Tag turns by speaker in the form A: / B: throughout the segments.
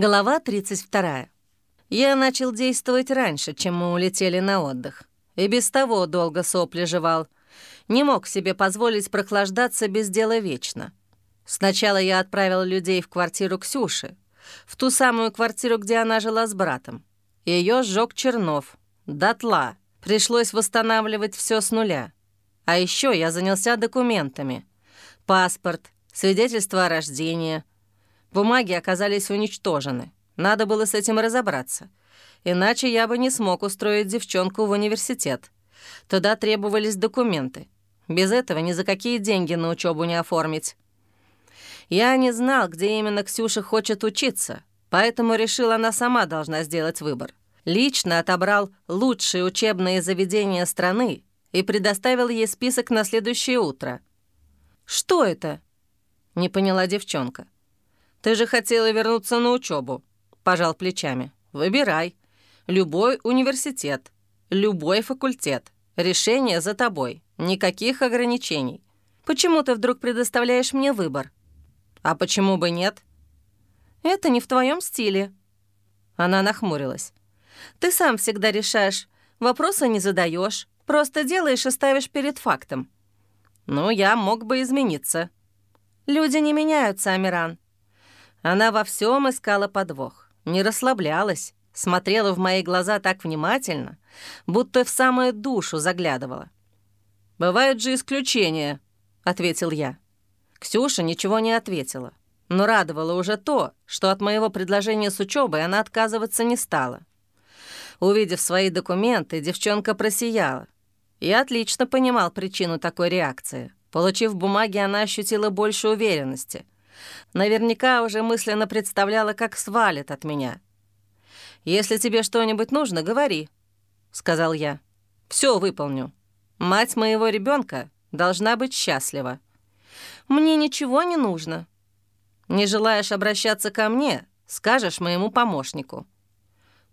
A: Глава 32. Я начал действовать раньше, чем мы улетели на отдых. И без того долго сопли жевал. Не мог себе позволить прохлаждаться без дела вечно. Сначала я отправил людей в квартиру Ксюши, в ту самую квартиру, где она жила с братом. Ее сжег Чернов. Дотла. Пришлось восстанавливать все с нуля. А еще я занялся документами. Паспорт, свидетельство о рождении — Бумаги оказались уничтожены. Надо было с этим разобраться. Иначе я бы не смог устроить девчонку в университет. Туда требовались документы. Без этого ни за какие деньги на учебу не оформить. Я не знал, где именно Ксюша хочет учиться, поэтому решил, она сама должна сделать выбор. Лично отобрал лучшие учебные заведения страны и предоставил ей список на следующее утро. «Что это?» — не поняла девчонка. Ты же хотела вернуться на учебу, пожал плечами. Выбирай. Любой университет, любой факультет. Решение за тобой. Никаких ограничений. Почему ты вдруг предоставляешь мне выбор? А почему бы нет? Это не в твоем стиле. Она нахмурилась. Ты сам всегда решаешь, вопросы не задаешь, просто делаешь и ставишь перед фактом. Ну, я мог бы измениться. Люди не меняются, Амиран. Она во всем искала подвох, не расслаблялась, смотрела в мои глаза так внимательно, будто в самую душу заглядывала. «Бывают же исключения», — ответил я. Ксюша ничего не ответила, но радовало уже то, что от моего предложения с учебой она отказываться не стала. Увидев свои документы, девчонка просияла. Я отлично понимал причину такой реакции. Получив бумаги, она ощутила больше уверенности — Наверняка уже мысленно представляла, как свалит от меня. «Если тебе что-нибудь нужно, говори», — сказал я. Все выполню. Мать моего ребенка должна быть счастлива. Мне ничего не нужно. Не желаешь обращаться ко мне, скажешь моему помощнику.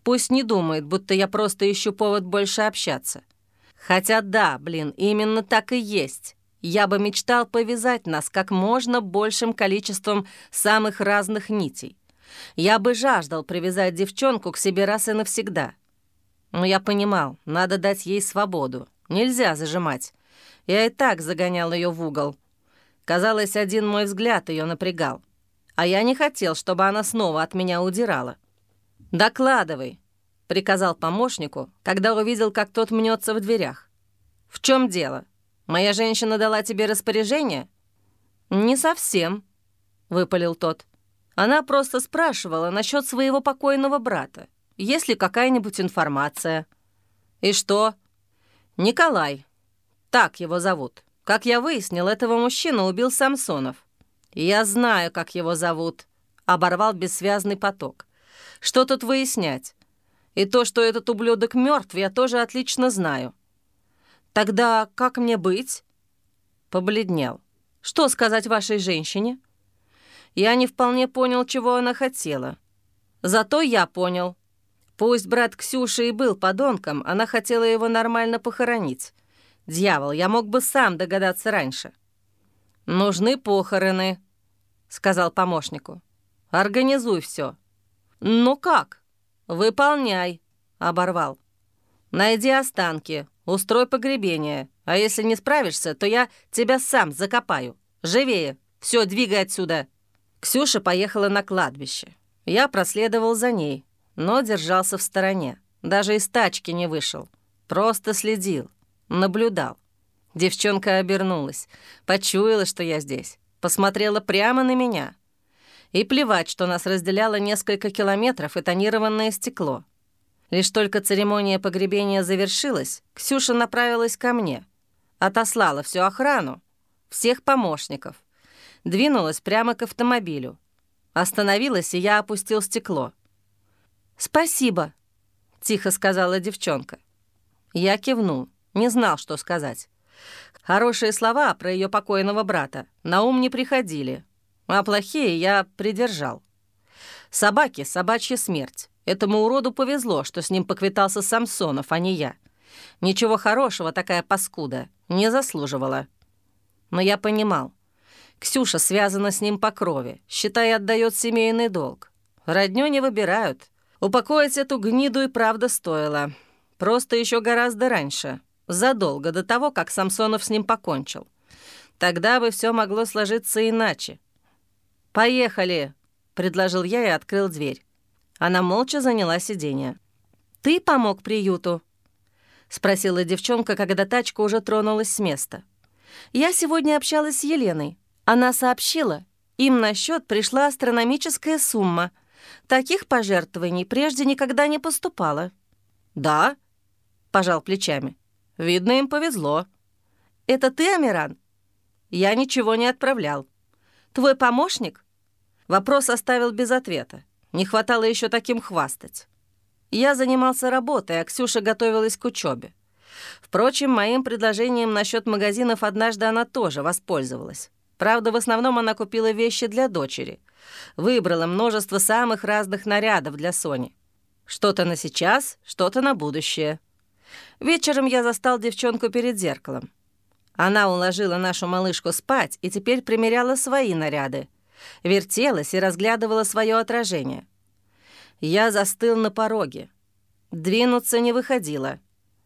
A: Пусть не думает, будто я просто ищу повод больше общаться. Хотя да, блин, именно так и есть. Я бы мечтал повязать нас как можно большим количеством самых разных нитей. Я бы жаждал привязать девчонку к себе раз и навсегда. Но я понимал, надо дать ей свободу. Нельзя зажимать. Я и так загонял ее в угол. Казалось, один мой взгляд ее напрягал. А я не хотел, чтобы она снова от меня удирала. «Докладывай», — приказал помощнику, когда увидел, как тот мнется в дверях. «В чем дело?» Моя женщина дала тебе распоряжение?» «Не совсем», — выпалил тот. «Она просто спрашивала насчет своего покойного брата. Есть ли какая-нибудь информация?» «И что?» «Николай. Так его зовут. Как я выяснил, этого мужчину убил Самсонов. Я знаю, как его зовут», — оборвал бессвязный поток. «Что тут выяснять? И то, что этот ублюдок мертв, я тоже отлично знаю». «Тогда как мне быть?» Побледнел. «Что сказать вашей женщине?» Я не вполне понял, чего она хотела. Зато я понял. Пусть брат Ксюши и был подонком, она хотела его нормально похоронить. Дьявол, я мог бы сам догадаться раньше. «Нужны похороны», — сказал помощнику. «Организуй все. «Ну как?» «Выполняй», — оборвал. «Найди останки, Устрой погребение, а если не справишься, то я тебя сам закопаю. Живее! Все, двигай отсюда!» Ксюша поехала на кладбище. Я проследовал за ней, но держался в стороне. Даже из тачки не вышел. Просто следил, наблюдал. Девчонка обернулась, почуяла, что я здесь, посмотрела прямо на меня. И плевать, что нас разделяло несколько километров и тонированное стекло. Лишь только церемония погребения завершилась, Ксюша направилась ко мне. Отослала всю охрану, всех помощников. Двинулась прямо к автомобилю. Остановилась, и я опустил стекло. «Спасибо», — тихо сказала девчонка. Я кивнул, не знал, что сказать. Хорошие слова про ее покойного брата на ум не приходили, а плохие я придержал. Собаки — собачья смерть. Этому уроду повезло, что с ним поквитался Самсонов, а не я. Ничего хорошего такая паскуда не заслуживала. Но я понимал. Ксюша связана с ним по крови, считай, отдает семейный долг. Родню не выбирают. Упокоить эту гниду и правда стоило. Просто еще гораздо раньше, задолго до того, как Самсонов с ним покончил. Тогда бы все могло сложиться иначе. «Поехали!» — предложил я и открыл дверь. Она молча заняла сиденье. «Ты помог приюту?» — спросила девчонка, когда тачка уже тронулась с места. «Я сегодня общалась с Еленой. Она сообщила, им на счет пришла астрономическая сумма. Таких пожертвований прежде никогда не поступало». «Да?» — пожал плечами. «Видно, им повезло». «Это ты, Амиран?» «Я ничего не отправлял». «Твой помощник?» Вопрос оставил без ответа. Не хватало еще таким хвастать. Я занимался работой, а Ксюша готовилась к учебе. Впрочем, моим предложением насчет магазинов однажды она тоже воспользовалась. Правда, в основном она купила вещи для дочери. Выбрала множество самых разных нарядов для Сони. Что-то на сейчас, что-то на будущее. Вечером я застал девчонку перед зеркалом. Она уложила нашу малышку спать и теперь примеряла свои наряды вертелась и разглядывала свое отражение. Я застыл на пороге. Двинуться не выходило.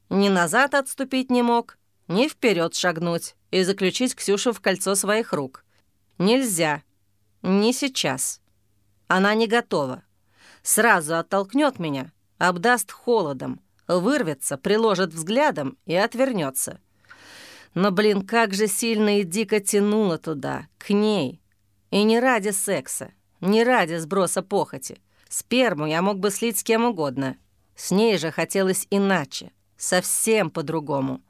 A: Ни назад отступить не мог, ни вперед шагнуть и заключить Ксюшу в кольцо своих рук. Нельзя. Не сейчас. Она не готова. Сразу оттолкнет меня, обдаст холодом, вырвется, приложит взглядом и отвернется. Но, блин, как же сильно и дико тянуло туда, к ней, и не ради секса, не ради сброса похоти. Сперму я мог бы слить с кем угодно. С ней же хотелось иначе, совсем по-другому.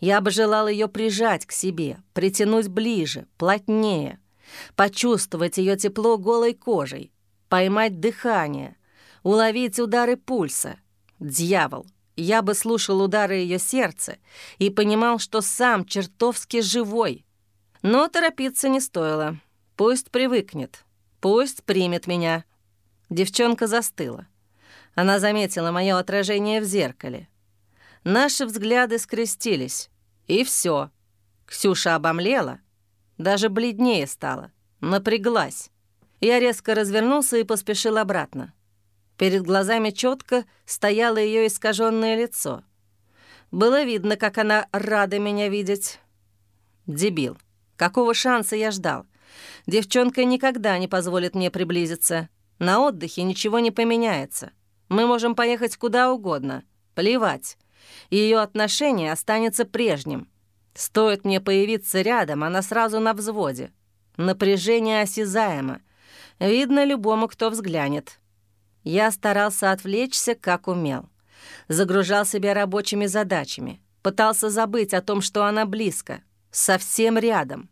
A: Я бы желал ее прижать к себе, притянуть ближе, плотнее, почувствовать ее тепло голой кожей, поймать дыхание, уловить удары пульса. Дьявол, я бы слушал удары ее сердца и понимал, что сам чертовски живой. Но торопиться не стоило. Пусть привыкнет, пусть примет меня». Девчонка застыла. Она заметила мое отражение в зеркале. Наши взгляды скрестились, и все. Ксюша обомлела, даже бледнее стала, напряглась. Я резко развернулся и поспешил обратно. Перед глазами четко стояло ее искаженное лицо. Было видно, как она рада меня видеть. Дебил. Какого шанса я ждал? Девчонка никогда не позволит мне приблизиться. На отдыхе ничего не поменяется. Мы можем поехать куда угодно. Плевать. Ее отношение останется прежним. Стоит мне появиться рядом, она сразу на взводе. Напряжение осязаемо. Видно любому, кто взглянет. Я старался отвлечься, как умел. Загружал себя рабочими задачами. Пытался забыть о том, что она близко, совсем рядом.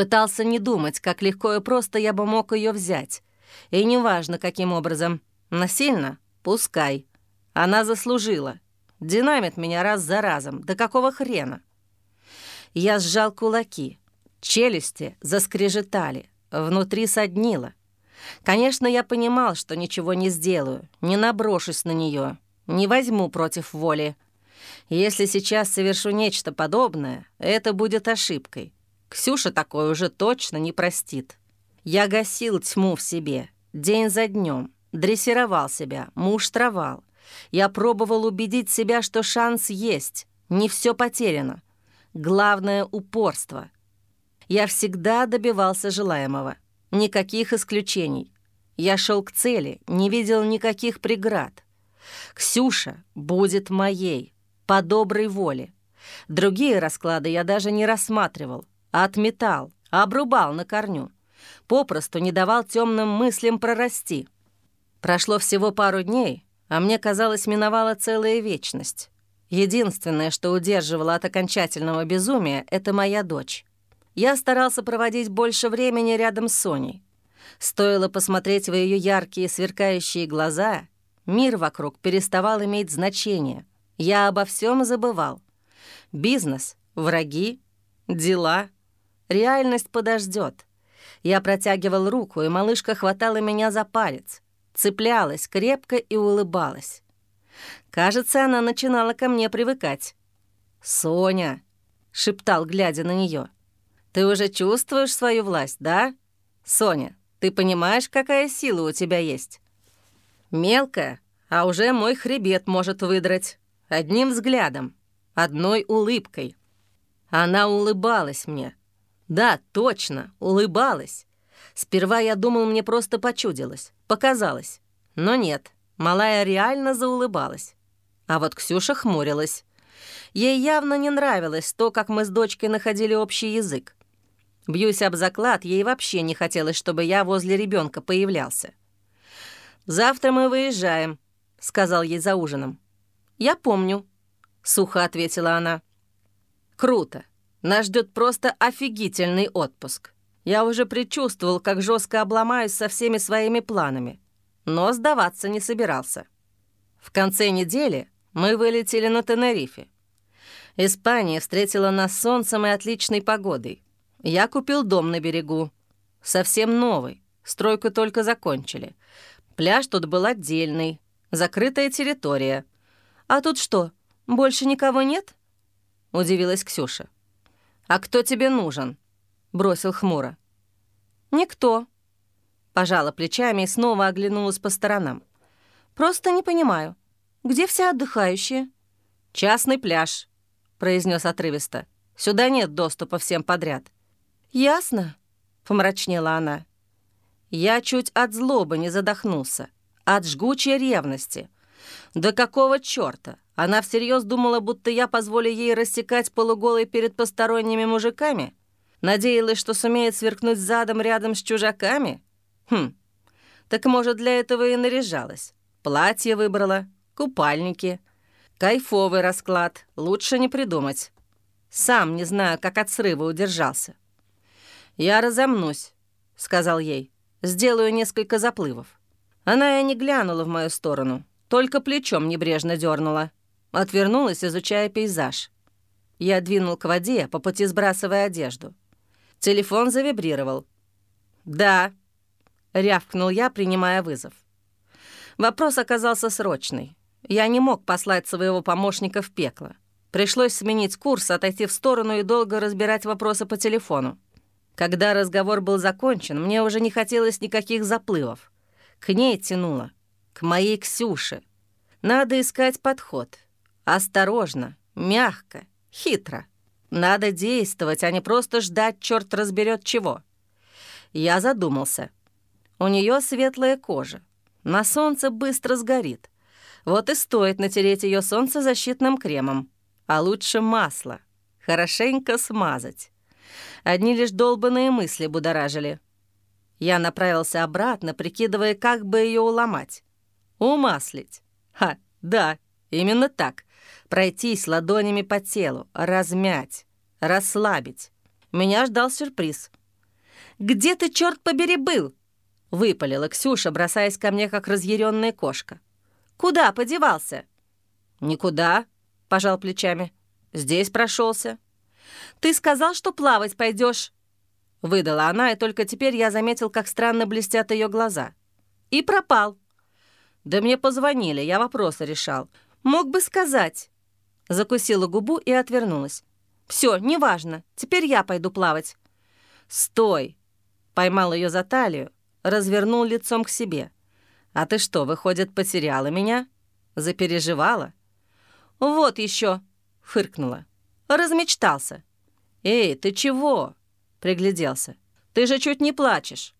A: Пытался не думать, как легко и просто я бы мог ее взять. И неважно, каким образом. Насильно? Пускай. Она заслужила. Динамит меня раз за разом. Да какого хрена? Я сжал кулаки. Челюсти заскрежетали. Внутри соднило. Конечно, я понимал, что ничего не сделаю, не наброшусь на нее, не возьму против воли. Если сейчас совершу нечто подобное, это будет ошибкой. Ксюша такое уже точно не простит. Я гасил тьму в себе, день за днем, дрессировал себя, муштровал. Я пробовал убедить себя, что шанс есть, не все потеряно. Главное — упорство. Я всегда добивался желаемого. Никаких исключений. Я шел к цели, не видел никаких преград. Ксюша будет моей, по доброй воле. Другие расклады я даже не рассматривал. Отметал, обрубал на корню. Попросту не давал темным мыслям прорасти. Прошло всего пару дней, а мне казалось, миновала целая вечность. Единственное, что удерживало от окончательного безумия, это моя дочь. Я старался проводить больше времени рядом с Соней. Стоило посмотреть в ее яркие сверкающие глаза, мир вокруг переставал иметь значение. Я обо всем забывал. Бизнес, враги, дела — Реальность подождет. Я протягивал руку, и малышка хватала меня за палец, цеплялась крепко и улыбалась. Кажется, она начинала ко мне привыкать. «Соня», — шептал, глядя на нее, — «ты уже чувствуешь свою власть, да? Соня, ты понимаешь, какая сила у тебя есть? Мелкая, а уже мой хребет может выдрать. Одним взглядом, одной улыбкой. Она улыбалась мне. Да, точно, улыбалась. Сперва я думал, мне просто почудилось, показалось. Но нет, малая реально заулыбалась. А вот Ксюша хмурилась. Ей явно не нравилось то, как мы с дочкой находили общий язык. Бьюсь об заклад, ей вообще не хотелось, чтобы я возле ребенка появлялся. «Завтра мы выезжаем», — сказал ей за ужином. «Я помню», — сухо ответила она. «Круто. Нас ждет просто офигительный отпуск. Я уже предчувствовал, как жестко обломаюсь со всеми своими планами, но сдаваться не собирался. В конце недели мы вылетели на Тенерифе. Испания встретила нас солнцем и отличной погодой. Я купил дом на берегу. Совсем новый. Стройку только закончили. Пляж тут был отдельный. Закрытая территория. А тут что, больше никого нет? Удивилась Ксюша. «А кто тебе нужен?» Бросил хмуро. «Никто». Пожала плечами и снова оглянулась по сторонам. «Просто не понимаю, где все отдыхающие?» «Частный пляж», — произнес отрывисто. «Сюда нет доступа всем подряд». «Ясно», — помрачнела она. Я чуть от злобы не задохнулся, от жгучей ревности. Да какого чёрта? Она всерьез думала, будто я позволю ей рассекать полуголой перед посторонними мужиками? Надеялась, что сумеет сверкнуть задом рядом с чужаками? Хм, так может, для этого и наряжалась. Платье выбрала, купальники. Кайфовый расклад, лучше не придумать. Сам не знаю, как от срыва удержался. «Я разомнусь», — сказал ей. «Сделаю несколько заплывов». Она и не глянула в мою сторону, только плечом небрежно дернула. Отвернулась, изучая пейзаж. Я двинул к воде, по пути сбрасывая одежду. Телефон завибрировал. «Да», — рявкнул я, принимая вызов. Вопрос оказался срочный. Я не мог послать своего помощника в пекло. Пришлось сменить курс, отойти в сторону и долго разбирать вопросы по телефону. Когда разговор был закончен, мне уже не хотелось никаких заплывов. К ней тянуло. К моей Ксюше. Надо искать подход. Осторожно, мягко, хитро. Надо действовать, а не просто ждать, черт разберет чего. Я задумался. У нее светлая кожа. На солнце быстро сгорит. Вот и стоит натереть ее солнцезащитным кремом. А лучше масло. Хорошенько смазать. Одни лишь долбанные мысли будоражили. Я направился обратно, прикидывая, как бы ее уломать. Умаслить. Ха, да, именно так. Пройтись ладонями по телу, размять, расслабить. Меня ждал сюрприз. «Где ты, черт побери, был?» — выпалила Ксюша, бросаясь ко мне, как разъяренная кошка. «Куда подевался?» «Никуда», — пожал плечами. «Здесь прошелся. «Ты сказал, что плавать пойдешь. Выдала она, и только теперь я заметил, как странно блестят ее глаза. «И пропал». «Да мне позвонили, я вопросы решал. Мог бы сказать». Закусила губу и отвернулась. Все, неважно, теперь я пойду плавать». «Стой!» Поймал ее за талию, развернул лицом к себе. «А ты что, выходит, потеряла меня? Запереживала?» «Вот еще!» — фыркнула. «Размечтался». «Эй, ты чего?» — пригляделся. «Ты же чуть не плачешь».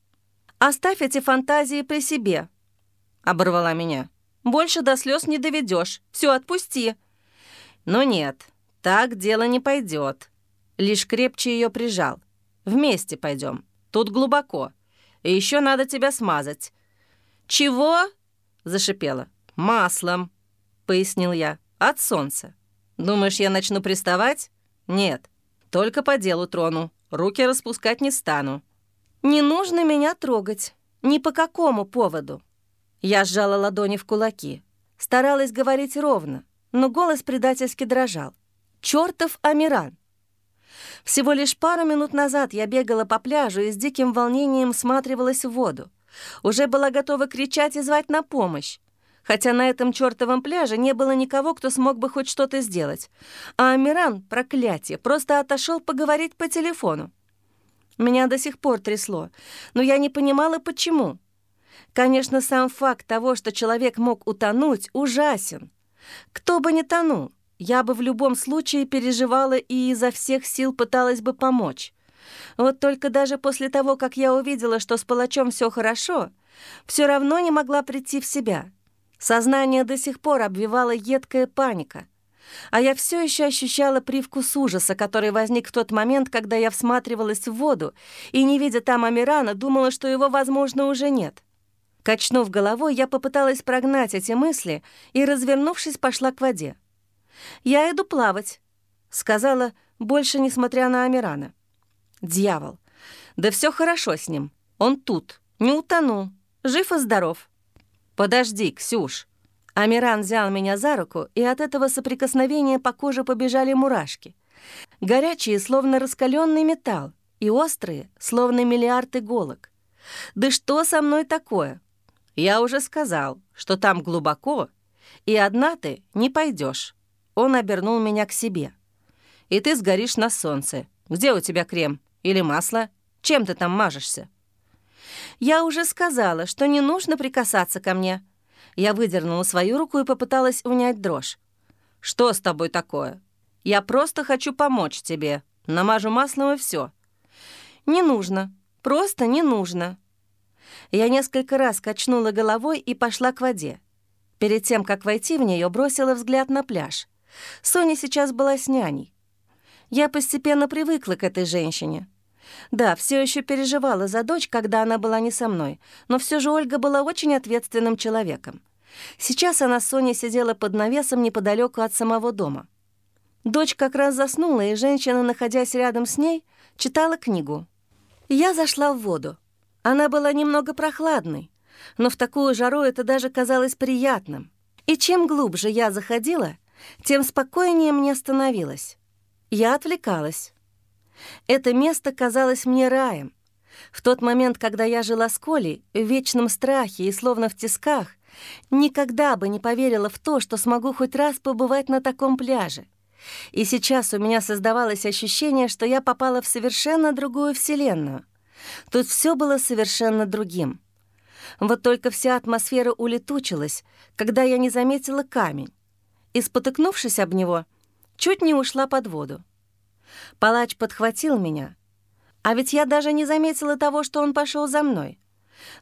A: «Оставь эти фантазии при себе», — оборвала меня. «Больше до слез не доведешь. Все, отпусти». «Ну нет, так дело не пойдет. Лишь крепче ее прижал. Вместе пойдем. Тут глубоко. И еще надо тебя смазать». «Чего?» — зашипела. «Маслом», — пояснил я. «От солнца. Думаешь, я начну приставать? Нет. Только по делу трону. Руки распускать не стану». «Не нужно меня трогать. Ни по какому поводу». Я сжала ладони в кулаки. Старалась говорить ровно, но голос предательски дрожал. «Чёртов Амиран!» Всего лишь пару минут назад я бегала по пляжу и с диким волнением всматривалась в воду. Уже была готова кричать и звать на помощь. Хотя на этом чёртовом пляже не было никого, кто смог бы хоть что-то сделать. А Амиран, проклятие, просто отошел поговорить по телефону. Меня до сих пор трясло, но я не понимала, почему. Конечно, сам факт того, что человек мог утонуть, ужасен. Кто бы ни тонул, я бы в любом случае переживала и изо всех сил пыталась бы помочь. Вот только даже после того, как я увидела, что с палачом все хорошо, все равно не могла прийти в себя. Сознание до сих пор обвивала едкая паника. А я все еще ощущала привкус ужаса, который возник в тот момент, когда я всматривалась в воду и, не видя там Амирана, думала, что его, возможно, уже нет. Качнув головой, я попыталась прогнать эти мысли и, развернувшись, пошла к воде. «Я иду плавать», — сказала, больше несмотря на Амирана. «Дьявол! Да все хорошо с ним. Он тут, не утонул, жив и здоров». «Подожди, Ксюш». Амиран взял меня за руку, и от этого соприкосновения по коже побежали мурашки. Горячие, словно раскаленный металл, и острые, словно миллиард иголок. «Да что со мной такое?» «Я уже сказал, что там глубоко, и одна ты не пойдешь. Он обернул меня к себе. «И ты сгоришь на солнце. Где у тебя крем? Или масло? Чем ты там мажешься?» «Я уже сказала, что не нужно прикасаться ко мне». Я выдернула свою руку и попыталась унять дрожь. «Что с тобой такое? Я просто хочу помочь тебе. Намажу маслом и все. «Не нужно. Просто не нужно». Я несколько раз качнула головой и пошла к воде. Перед тем, как войти в нее, бросила взгляд на пляж. Соня сейчас была с няней. Я постепенно привыкла к этой женщине. Да, все еще переживала за дочь, когда она была не со мной, но все же Ольга была очень ответственным человеком. Сейчас она с Соней сидела под навесом неподалеку от самого дома. Дочь как раз заснула, и женщина, находясь рядом с ней, читала книгу. Я зашла в воду. Она была немного прохладной, но в такую жару это даже казалось приятным. И чем глубже я заходила, тем спокойнее мне становилось. Я отвлекалась. Это место казалось мне раем. В тот момент, когда я жила с Колей, в вечном страхе и словно в тисках, никогда бы не поверила в то, что смогу хоть раз побывать на таком пляже. И сейчас у меня создавалось ощущение, что я попала в совершенно другую вселенную. Тут все было совершенно другим. Вот только вся атмосфера улетучилась, когда я не заметила камень и, спотыкнувшись об него, чуть не ушла под воду. Палач подхватил меня, а ведь я даже не заметила того, что он пошел за мной.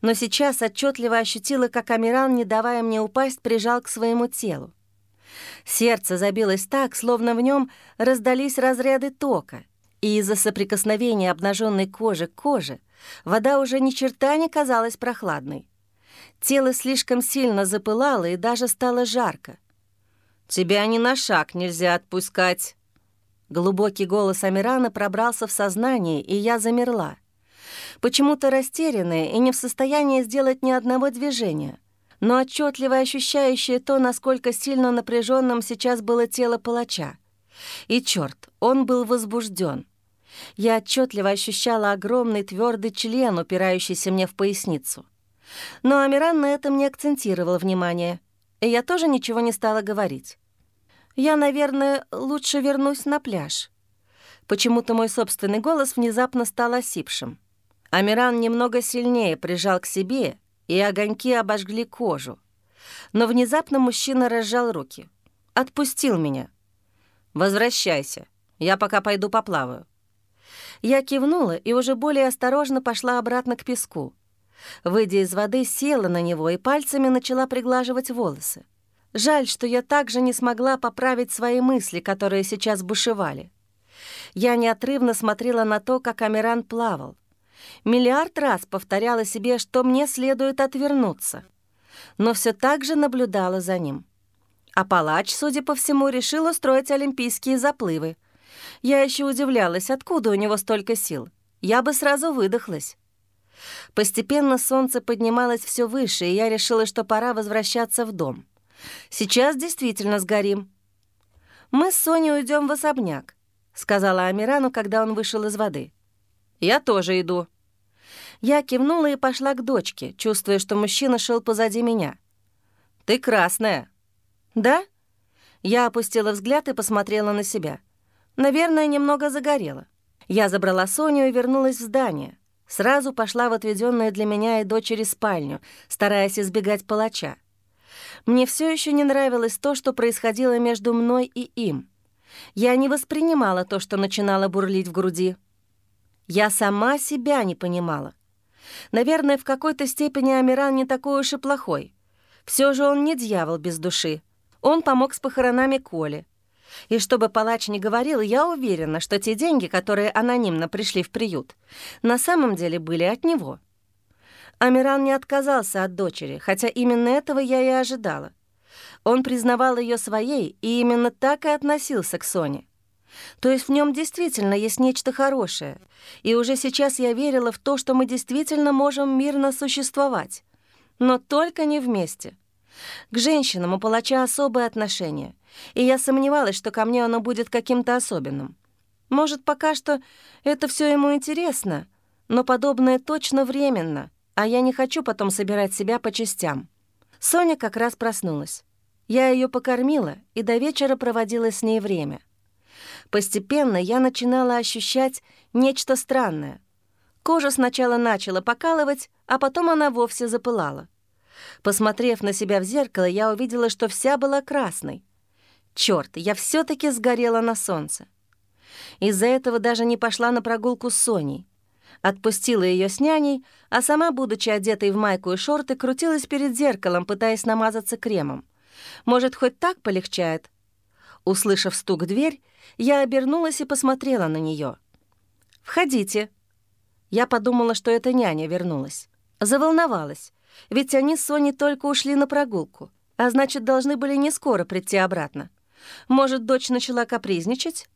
A: Но сейчас отчетливо ощутила, как Амиран, не давая мне упасть, прижал к своему телу. Сердце забилось так, словно в нем раздались разряды тока, и из-за соприкосновения обнаженной кожи к коже вода уже ни черта не казалась прохладной. Тело слишком сильно запылало и даже стало жарко. «Тебя ни на шаг нельзя отпускать». Глубокий голос Амирана пробрался в сознание, и я замерла. Почему-то растерянная и не в состоянии сделать ни одного движения, но отчетливо ощущающая то, насколько сильно напряженным сейчас было тело палача. И черт, он был возбужден. Я отчетливо ощущала огромный твердый член, упирающийся мне в поясницу. Но Амиран на этом не акцентировал внимание — и я тоже ничего не стала говорить. Я, наверное, лучше вернусь на пляж. Почему-то мой собственный голос внезапно стал осипшим. Амиран немного сильнее прижал к себе, и огоньки обожгли кожу. Но внезапно мужчина разжал руки. Отпустил меня. «Возвращайся. Я пока пойду поплаваю». Я кивнула и уже более осторожно пошла обратно к песку. Выйдя из воды, села на него и пальцами начала приглаживать волосы. Жаль, что я также не смогла поправить свои мысли, которые сейчас бушевали. Я неотрывно смотрела на то, как Амиран плавал. Миллиард раз повторяла себе, что мне следует отвернуться. Но все так же наблюдала за ним. А палач, судя по всему, решил устроить олимпийские заплывы. Я еще удивлялась, откуда у него столько сил. Я бы сразу выдохлась. Постепенно солнце поднималось все выше, и я решила, что пора возвращаться в дом. Сейчас действительно сгорим. «Мы с Соней уйдем в особняк», — сказала Амирану, когда он вышел из воды. «Я тоже иду». Я кивнула и пошла к дочке, чувствуя, что мужчина шел позади меня. «Ты красная». «Да?» Я опустила взгляд и посмотрела на себя. Наверное, немного загорела. Я забрала Соню и вернулась в здание. Сразу пошла в отведенную для меня и дочери спальню, стараясь избегать палача. Мне все еще не нравилось то, что происходило между мной и им. Я не воспринимала то, что начинало бурлить в груди. Я сама себя не понимала. Наверное, в какой-то степени Амиран не такой уж и плохой. Все же он не дьявол без души. Он помог с похоронами Коли. И чтобы палач не говорил, я уверена, что те деньги, которые анонимно пришли в приют, на самом деле были от него. Амиран не отказался от дочери, хотя именно этого я и ожидала. Он признавал ее своей и именно так и относился к Соне. То есть в нем действительно есть нечто хорошее, и уже сейчас я верила в то, что мы действительно можем мирно существовать, но только не вместе. К женщинам у палача особое отношение, и я сомневалась, что ко мне оно будет каким-то особенным. Может, пока что это все ему интересно, но подобное точно временно, а я не хочу потом собирать себя по частям. Соня как раз проснулась. Я ее покормила и до вечера проводила с ней время. Постепенно я начинала ощущать нечто странное. Кожа сначала начала покалывать, а потом она вовсе запылала. Посмотрев на себя в зеркало, я увидела, что вся была красной. Черт, я все таки сгорела на солнце. Из-за этого даже не пошла на прогулку с Соней. Отпустила ее с няней, а сама, будучи одетой в майку и шорты, крутилась перед зеркалом, пытаясь намазаться кремом. Может, хоть так полегчает? Услышав стук в дверь, я обернулась и посмотрела на нее. «Входите». Я подумала, что это няня вернулась. Заволновалась. Ведь они с Соней только ушли на прогулку, а значит, должны были не скоро прийти обратно. Может, дочь начала капризничать?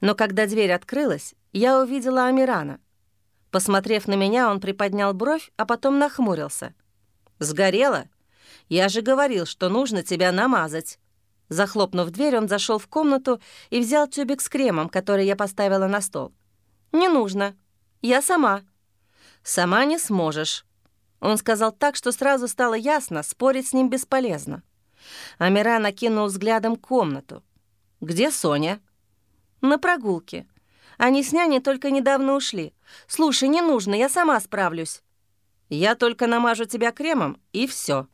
A: Но когда дверь открылась, я увидела Амирана. Посмотрев на меня, он приподнял бровь, а потом нахмурился. «Сгорела? Я же говорил, что нужно тебя намазать». Захлопнув дверь, он зашел в комнату и взял тюбик с кремом, который я поставила на стол. «Не нужно. Я сама». «Сама не сможешь», он сказал так, что сразу стало ясно, спорить с ним бесполезно. Амира накинул взглядом комнату. «Где Соня?» «На прогулке. Они с няней только недавно ушли. Слушай, не нужно, я сама справлюсь». «Я только намажу тебя кремом, и все.